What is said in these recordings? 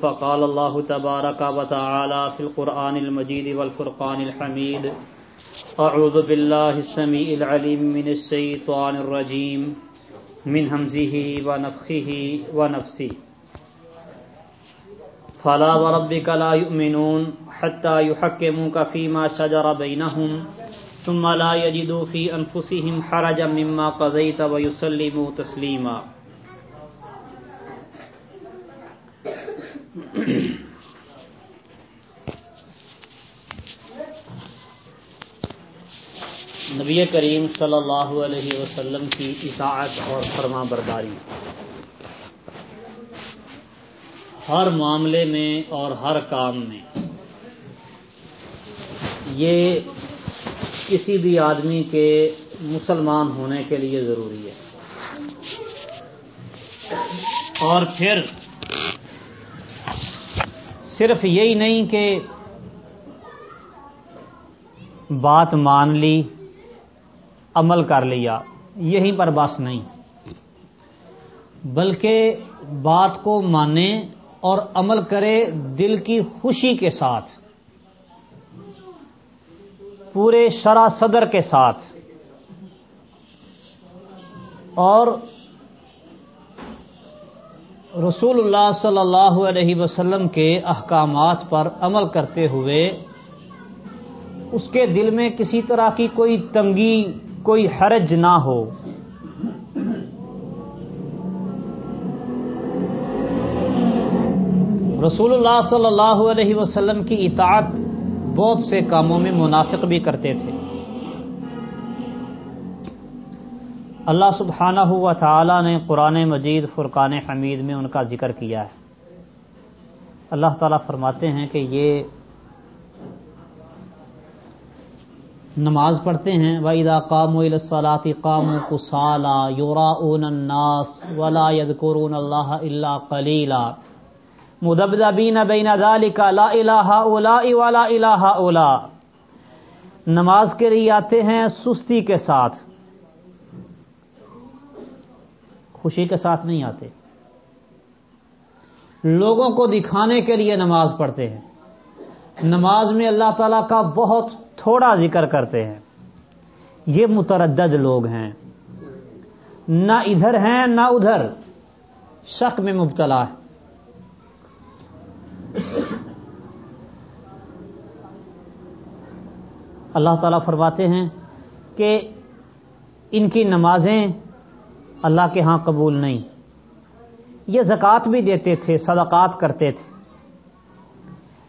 فقال الله تبارك وتعالى في القرآن المجيد والفرقان الحميد. أعوذ بالله السميع العليم من الشيطان الرجيم. من همزه ونفخه ونفسه. فلا وربك لا يؤمنون حتى يحكموك فيما شجر بينهم ثم لا يجدوا في أنفسهم حرجا مما قضيت ويسلموا تسليما. نبی کریم صلی اللہ علیہ وسلم کی اطاعت اور فرما برداری۔ ہر معاملے میں اور ہر کام میں۔ یہ کسی بھی آدمی کے مسلمان ہونے کے لیے ضروری ہے۔ اور پھر صرف یہی نہیں کہ بات مان لی، عمل کر لیا یہیں پر بس نہیں۔ بلکہ بات کو مانے اور عمل کرے دل کی خوشی کے ساتھ، پورے شرح صدر کے ساتھ، اور رسول اللہ صلی اللہ علیہ وسلم کے احکامات پر عمل کرتے ہوئے اس کے دل میں کسی طرح کی کوئی تنگی، کوئی حرج نہ ہو۔ رسول اللہ صلی اللہ علیہ وسلم کی اطاعت بہت سے کاموں میں منافق بھی کرتے تھے۔ اللہ سبحانہ ہوا تعالی نے قرآن مجید، فرقان حمید میں ان کا ذکر کیا ہے۔ اللہ تعالیٰ فرماتے ہیں کہ یہ نماز پڑھتے ہیں۔ وَإِذَا قَامُوا إِلَى الصَّلَاةِ قَامُوا قُصَالًا يُرَاءُونَ النَّاسِ وَلَا يَذْكُرُونَ اللَّهَ إِلَّا قَلِيلًا۔ مُدَبْذَبِينَ بَيْنَ ذَلِكَ لَا إِلَٰهَ أُولَاءِ وَلَا إِلَٰهَ أُولَا نماز کے لیے آتے ہیں سستی کے ساتھ۔ خوشی کے ساتھ نہیں آتے۔ لوگوں کو دکھانے کے لیے نماز پڑھتے ہیں۔ نماز میں اللہ تعالی کا بہت تھوڑا ذکر کرتے ہیں۔ یہ متردد لوگ ہیں۔ نہ ادھر ہیں، نہ ادھر۔ شک میں مبتلا ہے۔ اللہ تعالیٰ فرماتے ہیں کہ ان کی نمازیں اللہ کے ہاں قبول نہیں۔ یہ زکوٰۃ بھی دیتے تھے، صدقات کرتے تھے۔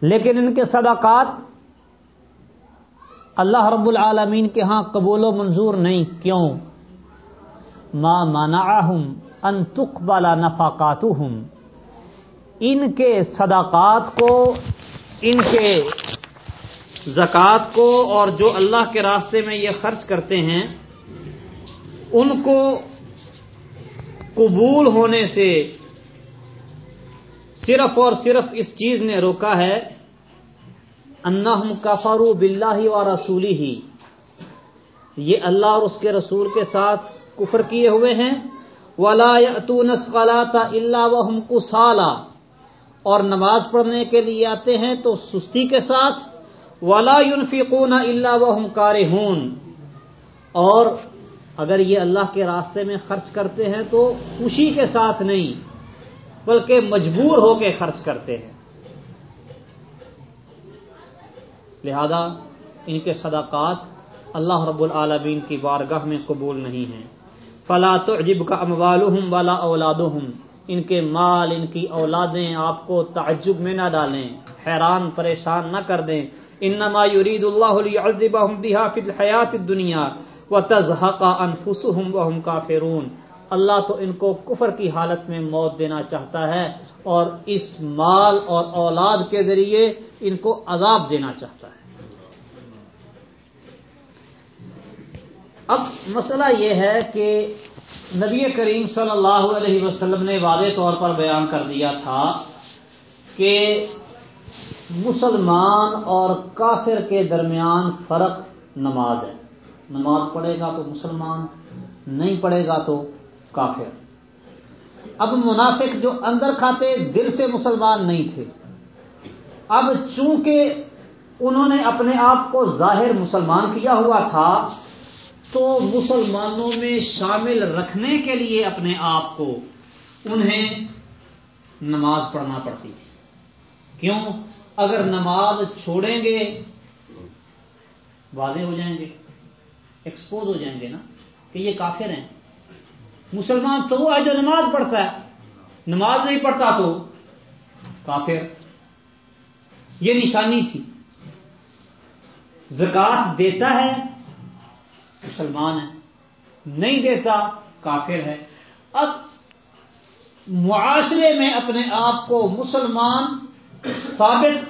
لیکن ان کے صدقات اللہ رب العالمین کے ہاں قبول و منظور نہیں۔ کیوں؟ ما منعہم ان تقبل نفقاتہم ان کے صدقات کو، ان کے زکوٰۃ کو اور جو اللہ کے راستے میں یہ خرچ کرتے ہیں، ان کو قبول ہونے سے صرف اور صرف اس چیز نے روکا ہے، انہم کفروا باللہ و رسولی ہی یہ اللہ اور اس کے رسول کے ساتھ کفر کیے ہوئے ہیں۔ ولا یاتون الصلاۃ الا وهم کسالى اور نماز پڑھنے کے لیے آتے ہیں تو سستی کے ساتھ۔ ولا ينفقون الا وهم کارہون۔ اور اگر یہ اللہ کے راستے میں خرچ کرتے ہیں تو خوشی کے ساتھ نہیں، بلکہ مجبور ہو کے خرچ کرتے ہیں۔ لہذا ان کے صدقات اللہ رب العالمین کی بارگاہ میں قبول نہیں ہیں۔ فلا تعجب کا اموالہم والا اولادہم ان کے مال، ان کی اولادیں آپ کو تعجب میں نہ ڈالیں، حیران، پریشان نہ کر دیں۔ انما يريد الله ليعذبهم بها الحیات الدنیا وتزهق انفسهم وهم کافرون۔ اللہ تو ان کو کفر کی حالت میں موت دینا چاہتا ہے اور اس مال اور اولاد کے ذریعے ان کو عذاب دینا چاہتا ہے۔ اب مسئلہ یہ ہے کہ نبی کریم صلی اللہ علیہ وسلم نے واضح طور پر بیان کر دیا تھا کہ مسلمان اور کافر کے درمیان فرق نماز ہے۔ نماز پڑھے گا تو مسلمان، نہیں پڑھے گا تو کافر۔ اب منافق جو اندر کھاتے دل سے مسلمان نہیں تھے۔ اب چونکہ انہوں نے اپنے آپ کو ظاہر مسلمان کیا ہوا تھا، تو مسلمانوں میں شامل رکھنے کے لیے اپنے آپ کو انہیں نماز پڑھنا پڑتی تھی۔ کیوں؟ اگر نماز چھوڑیں گے، واضح ہو جائیں گے۔ ایکسپوز ہو جائیں گے نا کہ یہ کافر ہیں۔ مسلمان تو وہ ہے جو نماز پڑھتا ہے۔ نماز نہیں پڑھتا تو کافر۔ یہ نشانی تھی۔ زکات دیتا ہے، مسلمان ہے۔ نہیں دیتا، کافر ہے۔ اب معاشرے میں اپنے آپ کو مسلمان ثابت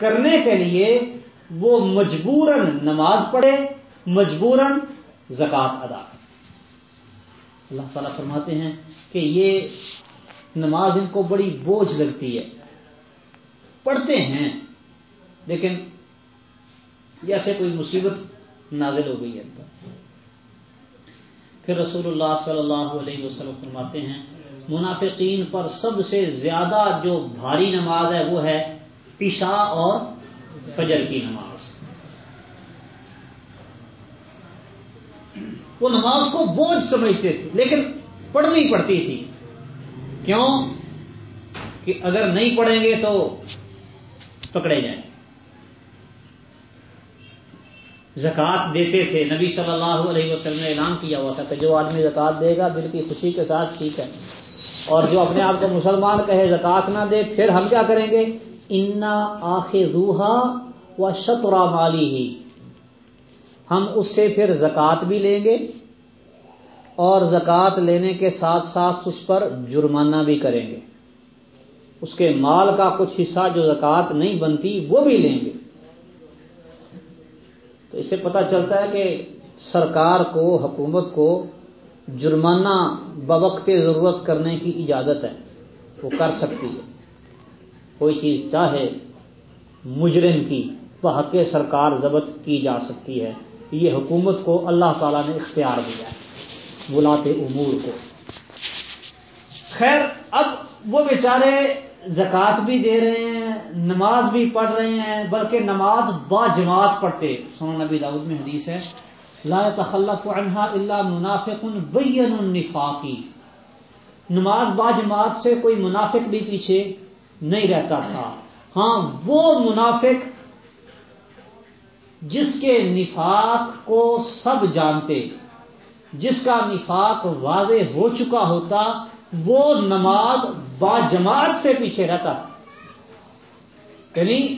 کرنے کے لیے وہ مجبوراً نماز پڑھے۔ مجبوراً زکات ادا کرے اللہ تعالیٰ فرماتے ہیں کہ یہ نماز ان کو بڑی بوجھ لگتی ہے۔ پڑھتے ہیں، لیکن جیسے کوئی مصیبت نازل ہو گئی ہے۔ پھر رسول اللہ صلی اللہ علیہ وسلم فرماتے ہیں، منافقین پر سب سے زیادہ جو بھاری نماز ہے وہ ہے عشاء اور فجر کی نماز۔ وہ نماز کو بوجھ سمجھتے تھے، لیکن پڑھنی پڑتی تھی۔ کیوں؟ کہ اگر نہیں پڑھیں گے تو پکڑے جائیں۔ زکات دیتے تھے۔ نبی صلی اللہ علیہ وسلم نے اعلان کیا ہوا تھا کہ جو آدمی زکات دے گا، دل کی خوشی کے ساتھ ٹھیک ہے۔ اور جو اپنے آپ کو مسلمان کہے زکات نہ دے، پھر ہم کیا کریں گے؟ انا آخر روحا و شترا مالی ہی ہم اس سے پھر زکات بھی لیں گے اور زکات لینے کے ساتھ ساتھ اس پر جرمانہ بھی کریں گے۔ اس کے مال کا کچھ حصہ جو زکات نہیں بنتی وہ بھی لیں گے۔ تو اس سے پتا چلتا ہے کہ سرکار کو، حکومت کو جرمانہ بوقت ضرورت کرنے کی اجازت ہے۔ وہ کر سکتی ہے۔ کوئی چیز چاہے مجرم کی وہ حق سرکار ضبط کی جا سکتی ہے۔ یہ حکومت کو اللہ تعالیٰ نے اختیار دیا ہے بلاتے امور کو۔ خیر، اب وہ بیچارے زکوٰۃ بھی دے رہے ہیں، نماز بھی پڑھ رہے ہیں، بلکہ نماز با جماعت پڑھتے۔ سونا نبی داود میں حدیث ہے، لا تخلف عنہا اللہ منافق بین النفاقی نماز با جماعت سے کوئی منافق بھی پیچھے نہیں رہتا تھا۔ ہاں وہ منافق جس کے نفاق کو سب جانتے، جس کا نفاق واضح ہو چکا ہوتا، وہ نماز با جماعت سے پیچھے رہتا۔ یعنی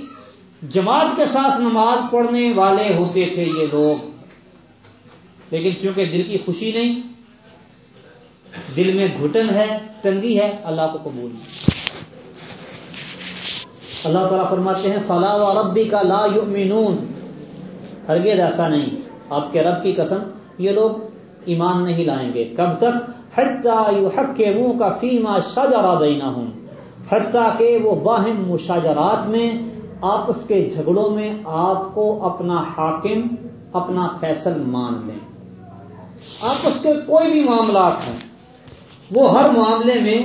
جماعت کے ساتھ نماز پڑھنے والے ہوتے تھے یہ لوگ۔ لیکن کیونکہ دل کی خوشی نہیں، دل میں گھٹن ہے، تنگی ہے، اللہ کو قبول اللہ تعالیٰ فرماتے ہیں فلاح و ربی کا لا یؤمنون ہرگز ایسا نہیں۔ آپ کے رب کی قسم، یہ لوگ ایمان نہیں لائیں گے۔ کب تک؟ حق کے منہ کا فیما شاہجہاں دینا ہوں حتیٰ کہ وہ باہم مشاجرات میں، آپس کے جھگڑوں میں آپ کو اپنا حاکم، اپنا فیصل مان لیں۔ آپس کے کوئی بھی معاملات ہیں، وہ ہر معاملے میں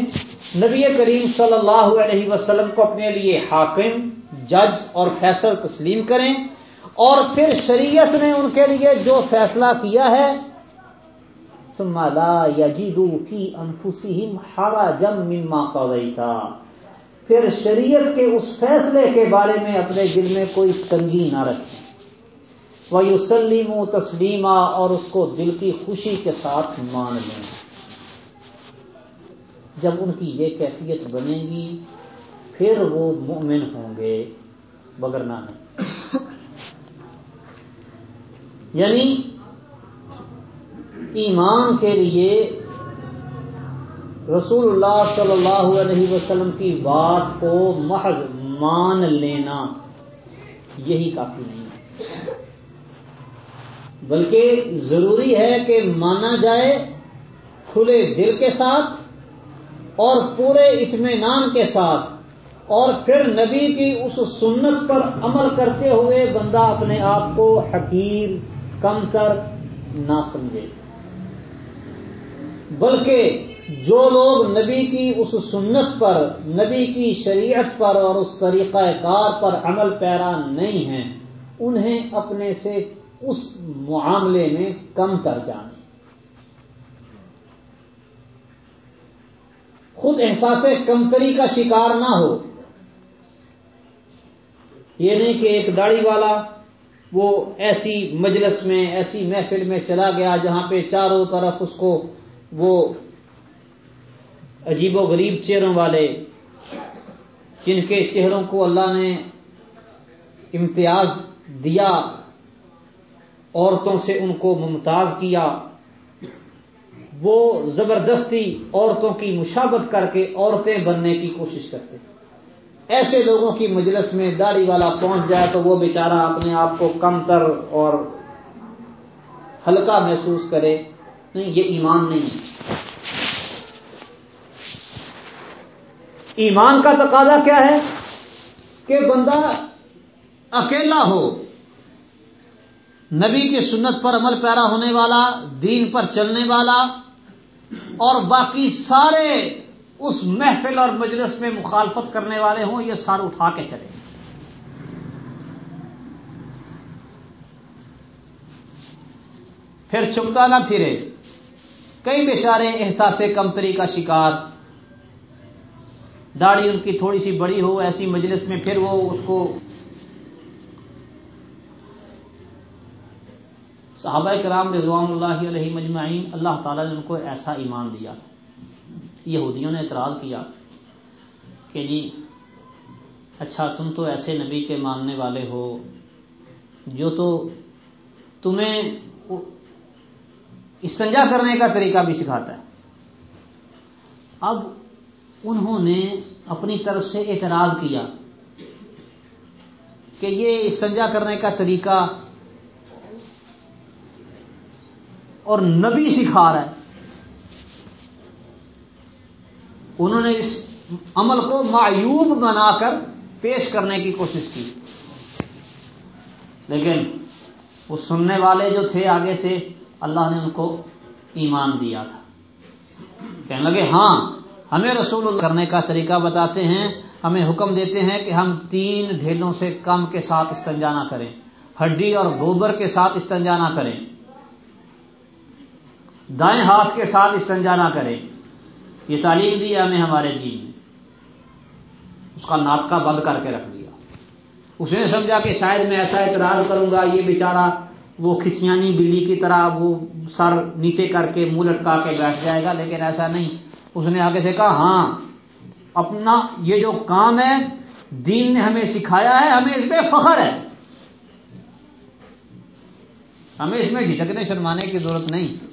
نبی کریم صلی اللہ علیہ وسلم کو اپنے لیے حاکم، جج اور فیصل تسلیم کریں۔ اور پھر شریعت نے ان کے لیے جو فیصلہ کیا ہے، ثم لا يجدوا في انفسهم حرجا مما قضيت پھر شریعت کے اس فیصلے کے بارے میں اپنے دل میں کوئی تنگی نہ رکھیں۔ وہ یوسلیم و تسلیمہ اور اس کو دل کی خوشی کے ساتھ مان لیں۔ جب ان کی یہ کیفیت بنے گی، پھر وہ مومن ہوں گے، بگرنا نہیں۔ یعنی ایمان کے لیے رسول اللہ صلی اللہ علیہ وسلم کی بات کو محض مان لینا یہی کافی نہیں ہے۔ بلکہ ضروری ہے کہ مانا جائے کھلے دل کے ساتھ اور پورے اطمینان کے ساتھ اور پھر نبی کی اس سنت پر عمل کرتے ہوئے بندہ اپنے آپ کو حقیر کم کر نہ سمجھے۔ بلکہ جو لوگ نبی کی اس سنت پر، نبی کی شریعت پر اور اس طریقہ کار پر عمل پیرا نہیں ہیں، انہیں اپنے سے اس معاملے میں کم تر جانے خود احساس کمتری کا شکار نہ ہو۔ یہ نہیں کہ ایک داڑھی والا وہ ایسی مجلس میں، ایسی محفل میں چلا گیا جہاں پہ چاروں طرف اس کو وہ عجیب و غریب چہروں والے، جن کے چہروں کو اللہ نے امتیاز دیا، عورتوں سے ان کو ممتاز کیا۔ وہ زبردستی عورتوں کی مشابت کر کے عورتیں بننے کی کوشش کرتے۔ ایسے لوگوں کی مجلس میں داڑھی والا پہنچ جائے تو وہ بیچارہ اپنے آپ کو کم تر اور ہلکا محسوس کرے۔ نہیں، یہ ایمان نہیں ہے۔ ایمان کا تقاضا کیا ہے؟ کہ بندہ اکیلا ہو، نبی کی سنت پر عمل پیرا ہونے والا، دین پر چلنے والا اور باقی سارے اس محفل اور مجلس میں مخالفت کرنے والے ہوں، یہ سار اٹھا کے چلے۔ پھر چمتا نہ پھرے۔ کئی بیچارے احساس کمتری کا شکار۔ داڑھی ان کی تھوڑی سی بڑی ہو، ایسی مجلس میں پھر وہ اس کو صحابہ کرام رضوان اللہ علیہ مجمعین، اللہ تعالیٰ نے ان کو ایسا ایمان دیا۔ یہودیوں نے اعتراض کیا کہ جی اچھا تم تو ایسے نبی کے ماننے والے ہو، جو تو تمہیں استنجا کرنے کا طریقہ بھی سکھاتا ہے۔ اب انہوں نے اپنی طرف سے اعتراض کیا کہ یہ استنجا کرنے کا طریقہ اور نبی سکھا رہا ہے۔ انہوں نے اس عمل کو معیوب بنا کر پیش کرنے کی کوشش کی۔ لیکن وہ سننے والے جو تھے آگے سے، اللہ نے ان کو ایمان دیا تھا۔ کہنے لگے ہاں ہمیں رسول کرنے کا طریقہ بتاتے ہیں، ہمیں حکم دیتے ہیں کہ ہم تین ڈھیلوں سے کم کے ساتھ استنجا نہ کریں۔ ہڈی اور گوبر کے ساتھ استنجا نہ کریں۔ دائیں ہاتھ کے ساتھ استنجا نہ کریں۔ یہ تعلیم دی ہمیں ہمارے دین نے اس کا ناطقہ بند کر کے رکھ دیا۔ اس نے سمجھا کہ شاید میں ایسا اعتراض کروں گا، یہ بیچارہ وہ کھسیانی بلی کی طرح وہ سر نیچے کر کے منہ لٹکا کے بیٹھ جائے گا، لیکن ایسا نہیں۔ اس نے آگے سے کہا ہاں اپنا یہ جو کام ہے، دین نے ہمیں سکھایا ہے، ہمیں اس میں فخر ہے۔ ہمیں اس میں جھجکنے شرمانے کی ضرورت نہیں۔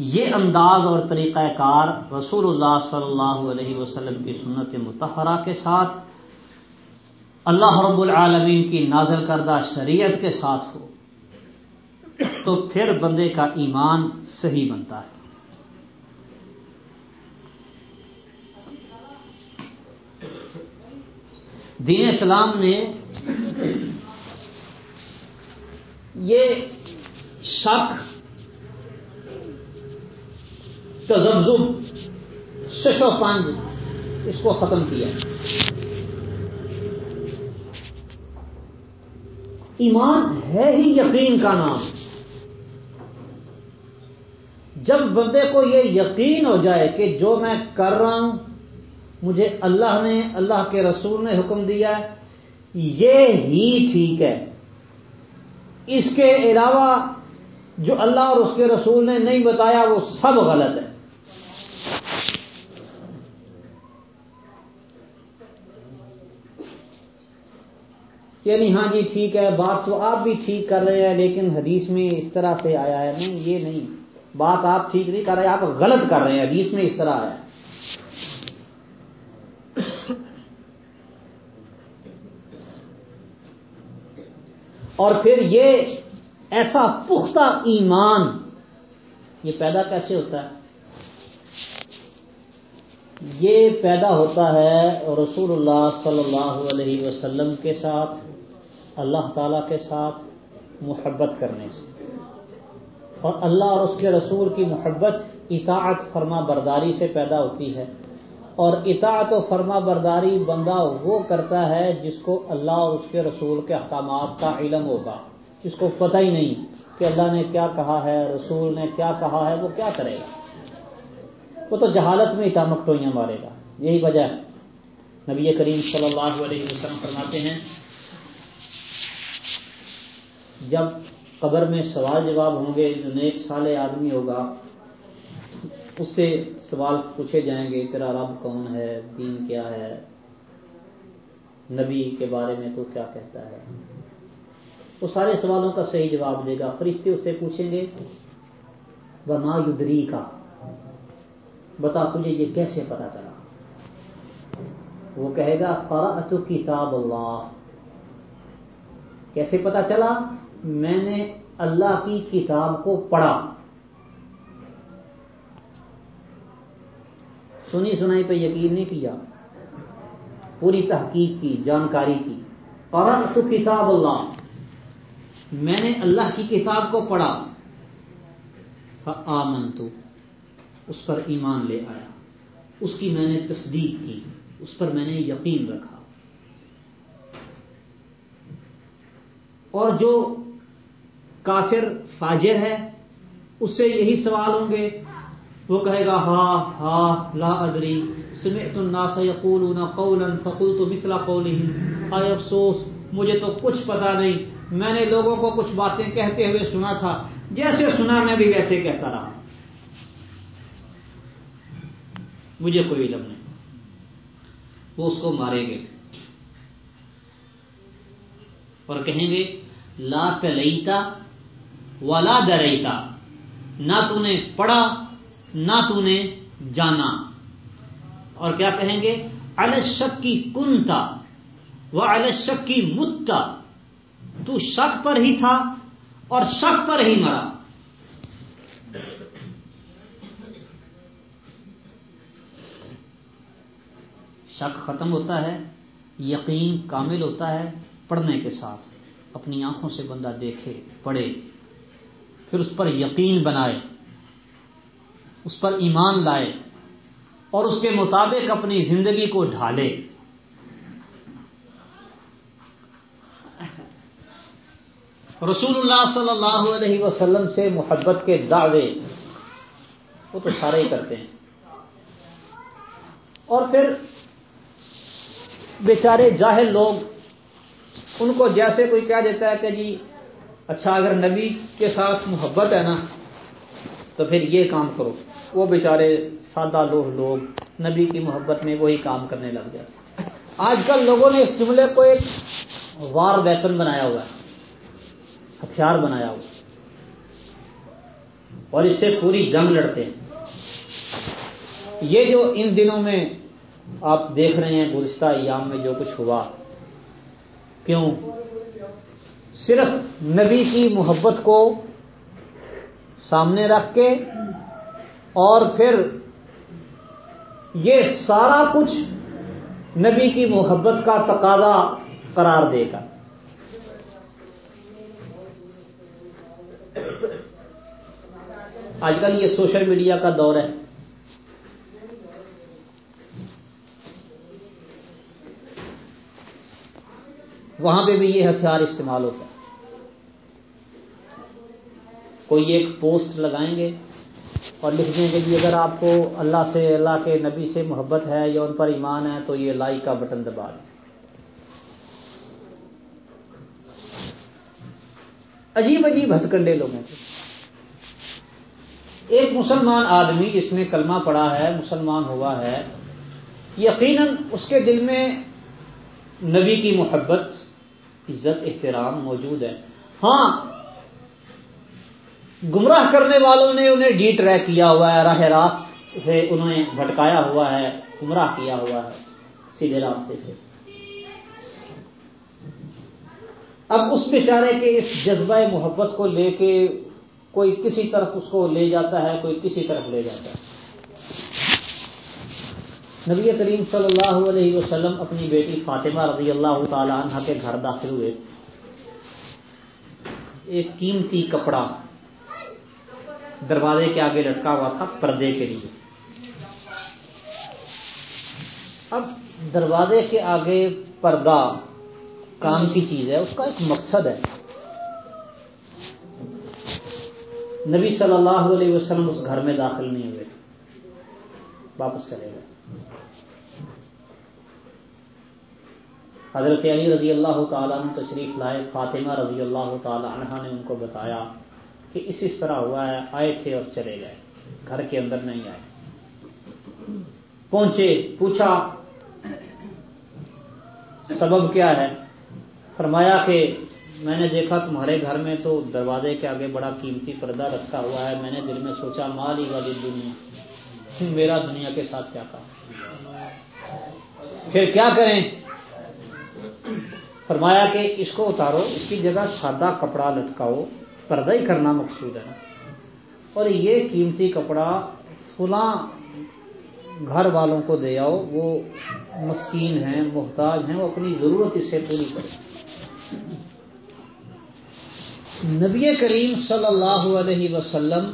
یہ انداز اور طریقہ کار رسول اللہ صلی اللہ علیہ وسلم کی سنت متحرہ کے ساتھ اللہ رب العالمین کی نازل کردہ شریعت کے ساتھ ہو، تو پھر بندے کا ایمان صحیح بنتا ہے۔ دین اسلام نے یہ شک تذبذب شش و پانچ اس کو ختم کیا۔ ایمان ہے ہی یقین کا نام۔ جب بندے کو یہ یقین ہو جائے کہ جو میں کر رہا ہوں، مجھے اللہ نے، اللہ کے رسول نے حکم دیا ہے، یہ ہی ٹھیک ہے۔ اس کے علاوہ جو اللہ اور اس کے رسول نے نہیں بتایا، وہ سب غلط ہے۔ یعنی ہاں جی ٹھیک ہے، بات تو آپ بھی ٹھیک کر رہے ہیں، لیکن حدیث میں اس طرح سے آیا ہے۔ نہیں، یہ نہیں۔ بات آپ ٹھیک نہیں کر رہے، آپ غلط کر رہے ہیں۔ حدیث میں اس طرح آیا ہے۔ اور پھر یہ ایسا پختہ ایمان، یہ پیدا کیسے ہوتا ہے؟ یہ پیدا ہوتا ہے رسول اللہ صلی اللہ علیہ وسلم کے ساتھ، اللہ تعالی کے ساتھ محبت کرنے سے۔ اور اللہ اور اس کے رسول کی محبت اطاعت فرما برداری سے پیدا ہوتی ہے۔ اور اطاعت و فرما برداری بندہ وہ کرتا ہے جس کو اللہ اور اس کے رسول کے احکامات کا علم ہوگا۔ جس کو پتہ ہی نہیں کہ اللہ نے کیا کہا ہے، رسول نے کیا کہا ہے، وہ کیا کرے گا۔ وہ تو جہالت میں اتامک ٹوئیاں مارے گا۔ یہی وجہ ہے۔ نبی کریم صلی اللہ علیہ وسلم فرماتے ہیں، جب قبر میں سوال جواب ہوں گے، جو نیک سال آدمی ہوگا، اس سے سوال پوچھے جائیں گے، تیرا رب کون ہے؟ دین کیا ہے؟ نبی کے بارے میں تو کیا کہتا ہے؟ وہ سارے سوالوں کا صحیح جواب دے گا۔ فرشتے اس سے پوچھیں گے، وما یدری کا بتا تجھے یہ کیسے پتا چلا؟ وہ کہے گا، قرأت کتاب اللہ۔ کیسے پتا چلا؟ میں نے اللہ کی کتاب کو پڑھا۔ سنی سنائی پہ یقین نہیں کیا۔ پوری تحقیق کی، جانکاری کی۔ قرأت کتاب اللہ۔ میں نے اللہ کی کتاب کو پڑھا۔ آمن تو اس پر ایمان لے آیا۔ اس کی میں نے تصدیق کی، اس پر میں نے یقین رکھا۔ اور جو کافر فاجر ہے، اس سے یہی سوال ہوں گے۔ وہ کہے گا ہا ہا لا ادری۔ سمعت الناس یقولون قولا فقلت مثل قولهم اے افسوس، مجھے تو کچھ پتا نہیں۔ میں نے لوگوں کو کچھ باتیں کہتے ہوئے سنا تھا۔ جیسے سنا، میں بھی ویسے کہتا رہا۔ مجھے کوئی علم نہیں۔ وہ اس کو مارے گے۔ اور کہیں گے، لا تلیتا ولا درئیتا نہ تو نے پڑھا، نہ تو نے جانا۔ اور کیا کہیں گے؟ الشک کی کنتا وہ الشک کی متا۔ تو شک پر ہی تھا اور شک پر ہی مرا۔ شک ختم ہوتا ہے، یقین کامل ہوتا ہے پڑھنے کے ساتھ۔ اپنی آنکھوں سے بندہ دیکھے، پڑھے، پھر اس پر یقین بنائے، اس پر ایمان لائے، اور اس کے مطابق اپنی زندگی کو ڈھالے۔ رسول اللہ صلی اللہ علیہ وسلم سے محبت کے دعوے، وہ تو سارے ہی کرتے ہیں۔ اور پھر بیچارے جاہل لوگ ان کو جیسے کوئی کہہ دیتا ہے کہ جی اچھا اگر نبی کے ساتھ محبت ہے نا، تو پھر یہ کام کرو۔ وہ بیچارے سادہ لوہ لوگ نبی کی محبت میں وہی کام کرنے لگ جاتے آج کل لوگوں نے اس جملے کو ایک وار ویپن بنایا ہوا ہے، ہتھیار بنایا ہوا اور اس سے پوری جنگ لڑتے ہیں۔ یہ جو ان دنوں میں آپ دیکھ رہے ہیں گزشتہ ایام میں جو کچھ ہوا۔ کیوں؟ صرف نبی کی محبت کو سامنے رکھ کے اور پھر یہ سارا کچھ نبی کی محبت کا تقاضا قرار دے گا۔ آج کل یہ سوشل میڈیا کا دور ہے۔ وہاں پہ بھی یہ ہتھیار استعمال ہوتا ہے۔ کوئی ایک پوسٹ لگائیں گے اور لکھ دیں گے کہ اگر آپ کو اللہ سے، اللہ کے نبی سے محبت ہے یا ان پر ایمان ہے تو یہ لائک کا بٹن دبا دیں۔ عجیب عجیب ہتکنڈے لوگوں کے ایک مسلمان آدمی جس نے کلمہ پڑا ہے، مسلمان ہوا ہے، یقیناً اس کے دل میں نبی کی محبت عزت، احترام موجود ہے۔ ہاں گمراہ کرنے والوں نے انہیں ڈی ٹریک کیا ہوا ہے، راہ راست سے انہیں بھٹکایا ہوا ہے، گمراہ کیا ہوا ہے، سیدھے راستے سے۔ اب اس بیچارے کے اس جذبہ محبت کو لے کے کوئی کسی طرف اس کو لے جاتا ہے، کوئی کسی طرف لے جاتا ہے۔ نبی کریم صلی اللہ علیہ وسلم اپنی بیٹی فاطمہ رضی اللہ تعالی عنہ کے گھر داخل ہوئے۔ ایک قیمتی کپڑا دروازے کے آگے لٹکا ہوا تھا پردے کے لیے۔ اب دروازے کے آگے پردہ کام کی چیز ہے، اس کا ایک مقصد ہے۔ نبی صلی اللہ علیہ وسلم اس گھر میں داخل نہیں ہوئے، واپس چلے گئے۔ حضرت علی رضی اللہ تعالیٰ نے تشریف لائے، فاطمہ رضی اللہ تعالیٰ عنہ نے ان کو بتایا کہ اس اس طرح ہوا ہے، آئے تھے اور چلے گئے، گھر کے اندر نہیں آئے۔ پہنچے، پوچھا، سبب کیا ہے؟ فرمایا کہ میں نے دیکھا تمہارے گھر میں تو دروازے کے آگے بڑا قیمتی پردہ رکھا ہوا ہے، میں نے دل میں سوچا مال ہی والی دنیا میرا دنیا کے ساتھ کیا کہا پھر کیا کریں؟ فرمایا کہ اس کو اتارو، اس کی جگہ سادہ کپڑا لٹکاؤ، پردہ ہی کرنا مقصود ہے۔ اور یہ قیمتی کپڑا فلاں گھر والوں کو دے آؤ، وہ مسکین ہیں، محتاج ہیں، وہ اپنی ضرورت اس سے پوری کرے نبی کریم صلی اللہ علیہ وسلم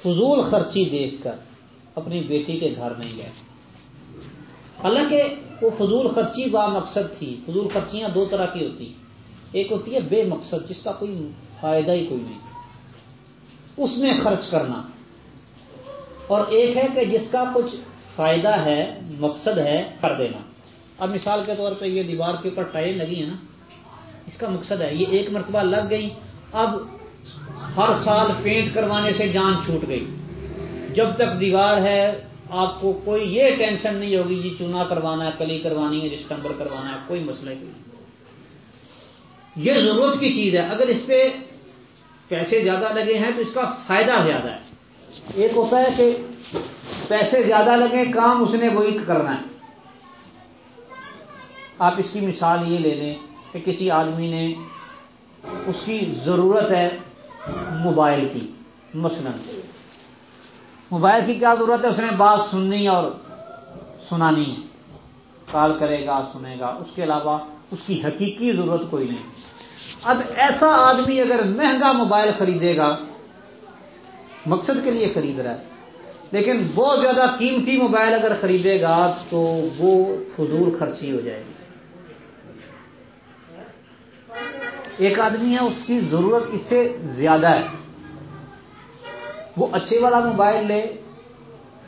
فضول خرچی دیکھ کر اپنی بیٹی کے گھر نہیں گئے۔ حالانکہ وہ فضول خرچی با مقصد تھی۔ فضول خرچیاں دو طرح کی ہوتی ایک ہوتی ہے بے مقصد، جس کا کوئی فائدہ ہی کوئی نہیں۔ اس میں خرچ کرنا۔ اور ایک ہے کہ جس کا کچھ فائدہ ہے، مقصد ہے، کر دینا۔ اب مثال کے طور پہ یہ دیوار کے اوپر ٹائل لگی ہے نا، اس کا مقصد ہے۔ یہ ایک مرتبہ لگ گئی اب ہر سال پینٹ کروانے سے جان چھوٹ گئی۔ جب تک دیوار ہے، آپ کو کوئی یہ ٹینشن نہیں ہوگی جی چونا کروانا ہے، کلی کروانی ہے ڈسٹمبر کروانا ہے، کوئی مسئلہ نہیں۔ یہ ضرورت کی چیز ہے۔ اگر اس پہ پیسے زیادہ لگے ہیں تو اس کا فائدہ زیادہ ہے۔ ایک ہوتا ہے کہ پیسے زیادہ لگے، کام اس نے وہی کرنا ہے۔ آپ اس کی مثال یہ لے لیں کہ کسی آدمی نے اس کی ضرورت ہے موبائل کی، مثلا۔ موبائل کی کیا ضرورت ہے؟ اس نے بات سننی اور سنانی ہے۔ کال کرے گا، سنے گا۔ اس کے علاوہ اس کی حقیقی ضرورت کوئی نہیں۔ اب ایسا آدمی اگر مہنگا موبائل خریدے گا، مقصد کے لیے خرید رہا ہے، لیکن بہت زیادہ قیمتی موبائل اگر خریدے گا تو وہ فضول خرچی ہو جائے گی۔ ایک آدمی ہے، اس کی ضرورت اس سے زیادہ ہے۔ وہ اچھے والا موبائل لے،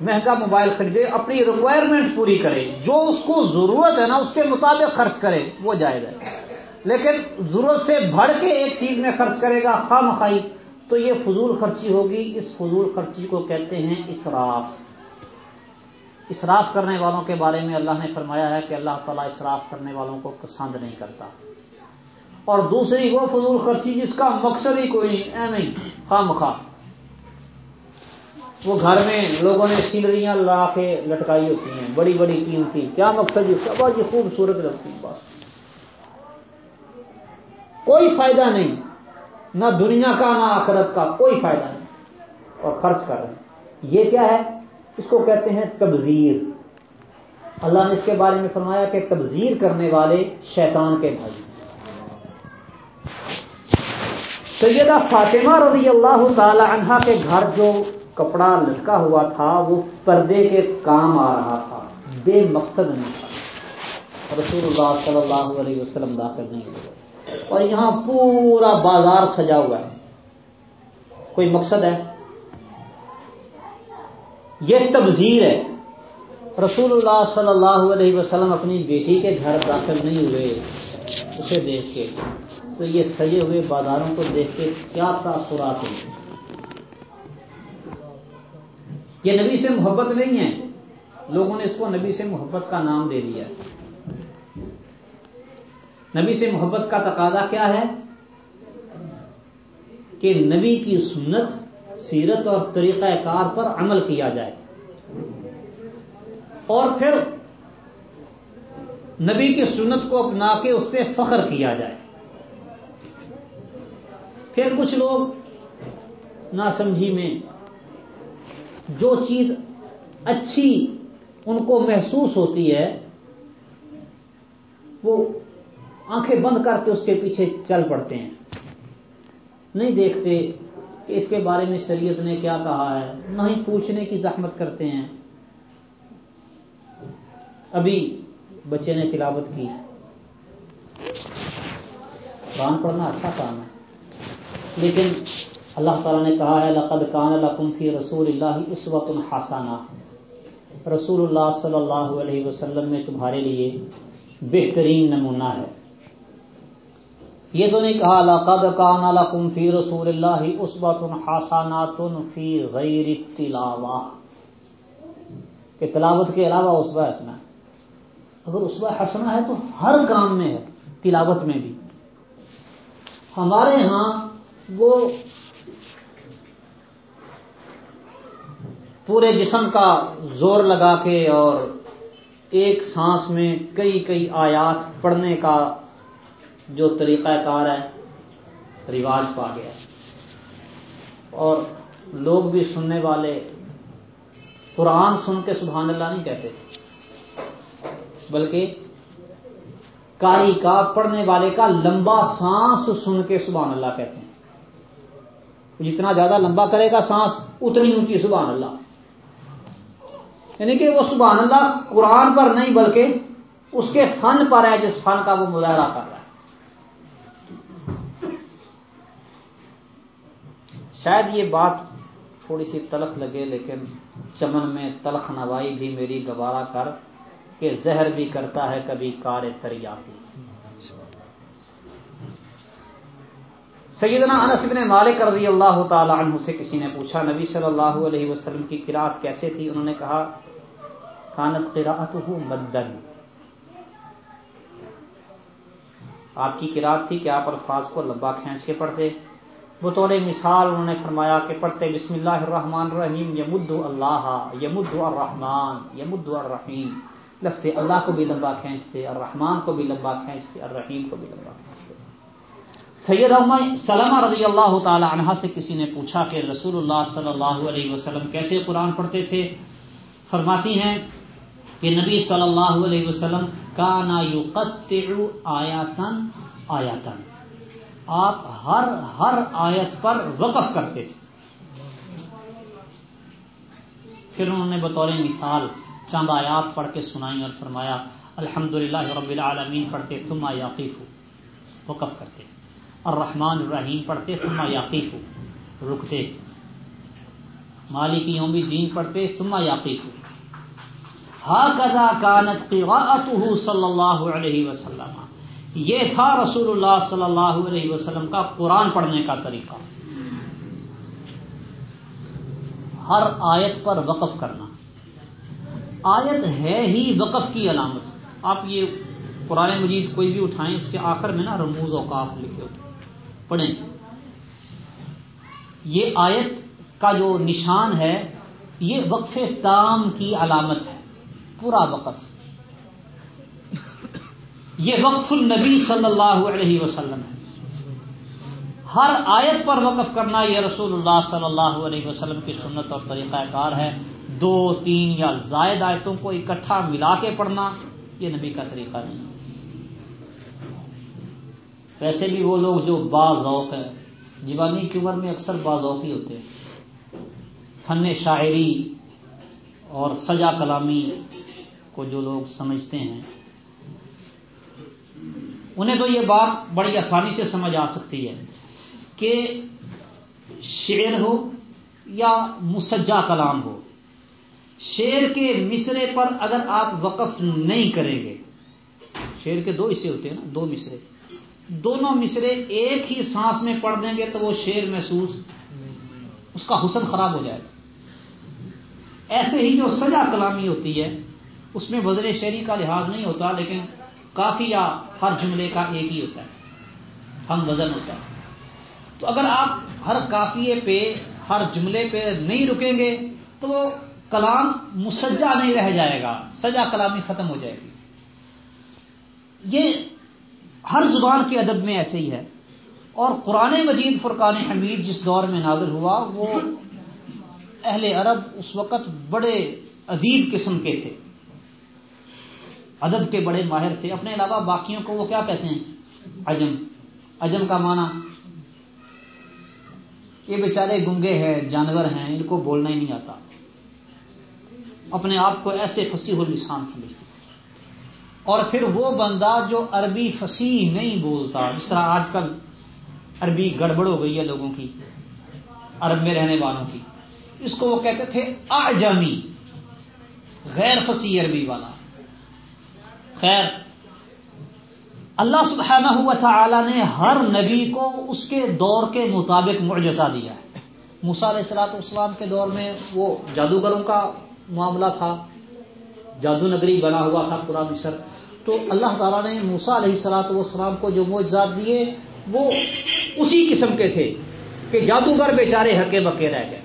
مہنگا موبائل خریدے، اپنی ریکوائرمنٹ پوری کرے۔ جو اس کو ضرورت ہے نا، اس کے مطابق خرچ کرے، وہ جائز ہے۔ لیکن ضرورت سے بڑھ کے ایک چیز میں خرچ کرے گا خواہ مخائی تو یہ فضول خرچی ہوگی۔ اس فضول خرچی کو کہتے ہیں اسراف۔ اسراف کرنے والوں کے بارے میں اللہ نے فرمایا ہے کہ اللہ تعالیٰ اسراف کرنے والوں کو پسند نہیں کرتا۔ اور دوسری وہ فضول خرچی جس کا مقصد ہی کوئی اے نہیں، خواہ مخواہ۔ وہ گھر میں لوگوں نے سینریاں لا کے لٹکائی ہوتی ہیں، بڑی بڑی قیمتی۔ کیا مقصد اس کا بہت یہ خوبصورت لگتی بس کوئی فائدہ نہیں، نہ دنیا کا نہ آخرت کا کوئی فائدہ نہیں۔ اور خرچ کر رہے ہیں۔ یہ کیا ہے؟ اس کو کہتے ہیں تبذیر۔ اللہ نے اس کے بارے میں فرمایا کہ تبذیر کرنے والے شیطان کے بھائی۔ سیدہ فاطمہ رضی اللہ تعالی عنہ کے گھر جو کپڑا لٹکا ہوا تھا، وہ پردے کے کام آ رہا تھا۔ بے مقصد نہیں تھا۔ رسول اللہ صلی اللہ علیہ وسلم داخل نہیں ہوئے۔ اور یہاں پورا بازار سجا ہوا ہے۔ کوئی مقصد ہے؟ یہ تبذیر ہے۔ رسول اللہ صلی اللہ علیہ وسلم اپنی بیٹی کے گھر داخل نہیں ہوئے۔ اسے دیکھ کے۔ تو یہ سجے ہوئے بازاروں کو دیکھ کے کیا تاثرات ہیں یہ نبی سے محبت نہیں ہے۔ لوگوں نے اس کو نبی سے محبت کا نام دے دیا۔ نبی سے محبت کا تقاضا کیا ہے؟ کہ نبی کی سنت، سیرت اور طریقہ کار پر عمل کیا جائے۔ اور پھر نبی کی سنت کو اپنا کے اس پہ فخر کیا جائے۔ پھر کچھ لوگ ناسمجھی میں جو چیز اچھی ان کو محسوس ہوتی ہے، وہ آنکھیں بند کر کے اس کے پیچھے چل پڑتے ہیں۔ نہیں دیکھتے کہ اس کے بارے میں شریعت نے کیا کہا ہے، نہ ہی پوچھنے کی زحمت کرتے ہیں۔ ابھی بچے نے تلاوت کی۔ قرآن پڑھنا اچھا کام ہے، لیکن اللہ تعالیٰ نے کہا ہے، لقد کان لکم فی رسول اللہ اس وقت الحسانہ رسول اللہ صلی اللہ علیہ وسلم میں تمہارے لیے بہترین نمونہ ہے۔ یہ تو نہیں کہا، لقد کان لکم فی رسول اللہ اس وقت حسانات فی غیر تلاوہ۔ کہ تلاوت کے علاوہ اس حسنا اگر اس حسنا ہے تو ہر کام میں ہے، تلاوت میں بھی۔ ہمارے ہاں وہ پورے جسم کا زور لگا کے اور ایک سانس میں کئی کئی آیات پڑھنے کا جو طریقہ کار ہے، رواج پا گیا اور لوگ بھی سننے والے قرآن سن کے سبحان اللہ نہیں کہتے۔ بلکہ کاری کا پڑھنے والے کا لمبا سانس سن کے سبحان اللہ کہتے ہیں۔ جتنا زیادہ لمبا کرے گا سانس، اتنی اونچی سبحان اللہ۔ یعنی کہ وہ سبحان اللہ قرآن پر نہیں بلکہ اس کے فن پر ہے، جس فن کا وہ مظاہرہ کر رہا ہے۔ شاید یہ بات تھوڑی سی تلخ لگے، لیکن چمن میں تلخ نوائی بھی میری گوارا کر کہ زہر بھی کرتا ہے کبھی کار تریاتی سیدنا انس بن مالک رضی اللہ تعالی عنہ سے کسی نے پوچھا، نبی صلی اللہ علیہ وسلم کی قرآت کیسے تھی؟ انہوں نے کہا کانت قرآت مدن آپ کی قرآت تھی کہ آپ الفاظ کو لمبا کھینچ کے پڑھتے۔ بطور مثال انہوں نے فرمایا کہ پڑھتے بسم اللہ الرحمن الرحیم، یمد اللہ، یمد الرحمان یمد الرحیم۔ لفظ اللہ کو بھی لمبا کھینچتے الرحمان کو بھی لمبا کھینچتے، الرحیم کو بھی لمبا کھینچتے۔ سید سلمہ رضی اللہ تعالی عنہ سے کسی نے پوچھا کہ رسول اللہ صلی اللہ علیہ وسلم کیسے قرآن پڑھتے تھے؟ فرماتی ہیں کہ نبی صلی اللہ علیہ وسلم کا نا یو آیاتن آیاتن آپ ہر ہر آیت پر وقف کرتے تھے۔ پھر انہوں نے بطور مثال چاند آیات پڑھ کے سنائی اور فرمایا الحمد للہ رب العالمین پڑھتے، ثم یاقیف وقف کرتے۔ الرحمن الرحیم پڑھتے، ثم یاقیف رکتے۔ مالک یوم دین پڑھتے، ثم یاقیف ہاکذا کانت قراءته صلی اللہ علیہ وسلم. یہ تھا رسول اللہ صلی اللہ علیہ وسلم کا قرآن پڑھنے کا طریقہ. ہر آیت پر وقف کرنا. آیت ہے ہی وقف کی علامت. آپ یہ قرآن مجید کوئی بھی اٹھائیں، اس کے آخر میں نا رموز اوقاف لکھے ہوتے پڑھیں. یہ آیت کا جو نشان ہے، یہ وقف تام کی علامت ہے. پورا وقف۔ یہ وقف النبی صلی اللہ علیہ وسلم ہے۔ ہر آیت پر وقف کرنا یہ رسول اللہ صلی اللہ علیہ وسلم کی سنت اور طریقہ کار ہے۔ دو، تین یا زائد آیتوں کو اکٹھا ملا کے پڑھنا یہ نبی کا طریقہ نہیں۔ ویسے بھی وہ لوگ جو با ذوق ہے جیوانی کی عمر میں اکثر با ذوقی ہوتے ہیں۔ فن شاعری اور سجا کلامی کو جو لوگ سمجھتے ہیں، انہیں تو یہ بات بڑی آسانی سے سمجھ آ سکتی ہے کہ شعر ہو یا مسجا کلام ہو شیر کے مصرے پر اگر آپ وقف نہیں کریں گے شیر کے دو حصے ہوتے ہیں نا، دو مصرے، دونوں مصرے ایک ہی سانس میں پڑھ دیں گے تو وہ شیر محسوس اس کا حسن خراب ہو جائے گا۔ ایسے ہی جو سجا کلامی ہوتی ہے اس میں وزر شعری کا لحاظ نہیں ہوتا، لیکن کافی یا ہر جملے کا ایک ہی ہوتا ہے۔ ہم وزن ہوتا ہے۔ تو اگر آپ ہر کافیے پہ، ہر جملے پہ نہیں رکیں گے، تو وہ کلام مسجا نہیں رہ جائے گا سجا کلامی ختم ہو جائے گی۔ یہ ہر زبان کے ادب میں ایسے ہی ہے۔ اور قرآن مجید فرقان حمید جس دور میں نازل ہوا، وہ اہل عرب اس وقت بڑے ادیب قسم کے تھے۔ ادب کے بڑے ماہر تھے۔ اپنے علاوہ باقیوں کو وہ کیا کہتے ہیں؟ اجم اجم کا معنی یہ بیچارے گنگے ہیں، جانور ہیں، ان کو بولنا ہی نہیں آتا۔ اپنے آپ کو ایسے فصیح السان سمجھتے اور پھر وہ بندہ جو عربی فصیح نہیں بولتا، جس طرح آج کل عربی گڑبڑ ہو گئی ہے لوگوں کی، عرب میں رہنے والوں کی، اس کو وہ کہتے تھے اعجمی، غیر فصیح عربی والا۔ خیر اللہ سبحانہ ہوا تھا نے ہر نبی کو اس کے دور کے مطابق معجزہ دیا ہے۔ موسا علیہ السلاۃ والسلام کے دور میں وہ جادوگروں کا معاملہ تھا، جادو نگری بنا ہوا تھا پورا مصر۔ تو اللہ تعالیٰ نے موسا علیہ السلاۃ والسلام کو جو معجزات دیے، وہ اسی قسم کے تھے کہ جادوگر بیچارے ہکے بکے رہ گئے۔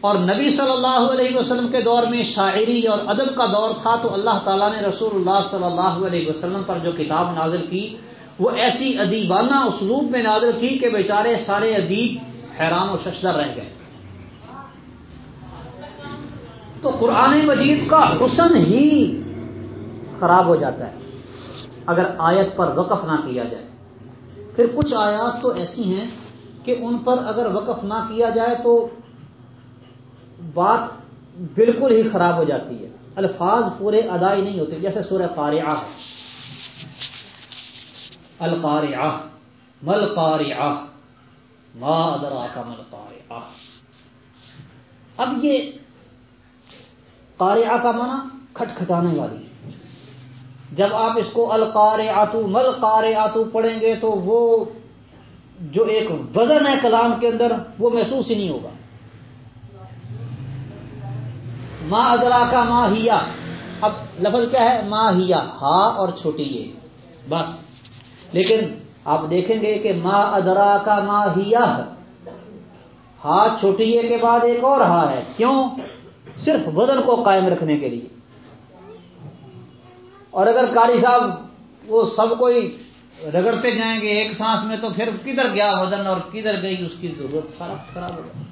اور نبی صلی اللہ علیہ وسلم کے دور میں شاعری اور ادب کا دور تھا، تو اللہ تعالیٰ نے رسول اللہ صلی اللہ علیہ وسلم پر جو کتاب نازل کی، وہ ایسی ادیبانہ اسلوب میں نازل کی کہ بیچارے سارے ادیب حیران و ششدر رہ گئے۔ تو قرآن مجید کا حسن ہی خراب ہو جاتا ہے۔ اگر آیت پر وقف نہ کیا جائے۔ پھر کچھ آیات تو ایسی ہیں کہ ان پر اگر وقف نہ کیا جائے تو بات بالکل ہی خراب ہو جاتی ہے۔ الفاظ پورے ادائی نہیں ہوتے، جیسے سورہ قارعہ۔ القارعہ مل قارعہ ما ادرا کا مل قارعہ اب یہ قارعہ کا معنی کھٹکھٹانے والی جب آپ اس کو القار آتو مل قار آتو پڑھیں گے تو وہ جو ایک وزن ہے کلام کے اندر وہ محسوس ہی نہیں ہوگا۔ ماں ادرا کا ماں ہیا اب لفظ کیا ہے؟ ماں ہیا ہا اور چھوٹی یہ بس۔ لیکن آپ دیکھیں گے کہ ماں ادرا کا ماں ہیا ہا چھوٹی یہ کے بعد ایک اور ہا ہے۔ کیوں؟ صرف وزن کو قائم رکھنے کے لیے۔ اور اگر کاری صاحب وہ سب کوئی رگڑتے جائیں گے ایک سانس میں تو پھر کدھر گیا وزن اور کدھر گئی اس کی ضرورت؟ سارا خراب ہو جائے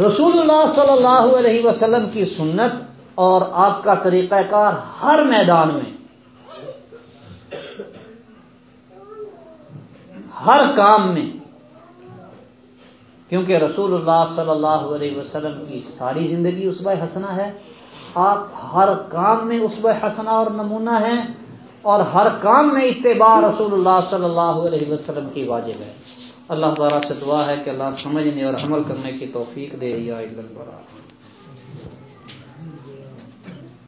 رسول اللہ صلی اللہ علیہ وسلم کی سنت اور آپ کا طریقہ کار ہر میدان میں ہر کام میں کیونکہ رسول اللہ صلی اللہ علیہ وسلم کی ساری زندگی اس حسنا ہے، آپ ہر کام میں اس حسنا اور نمونہ ہیں اور ہر کام میں اتباع رسول اللہ صلی اللہ علیہ وسلم کی واجب ہے۔ اللہ تعالیٰ سے دعا ہے کہ اللہ سمجھنے اور عمل کرنے کی توفیق دے یا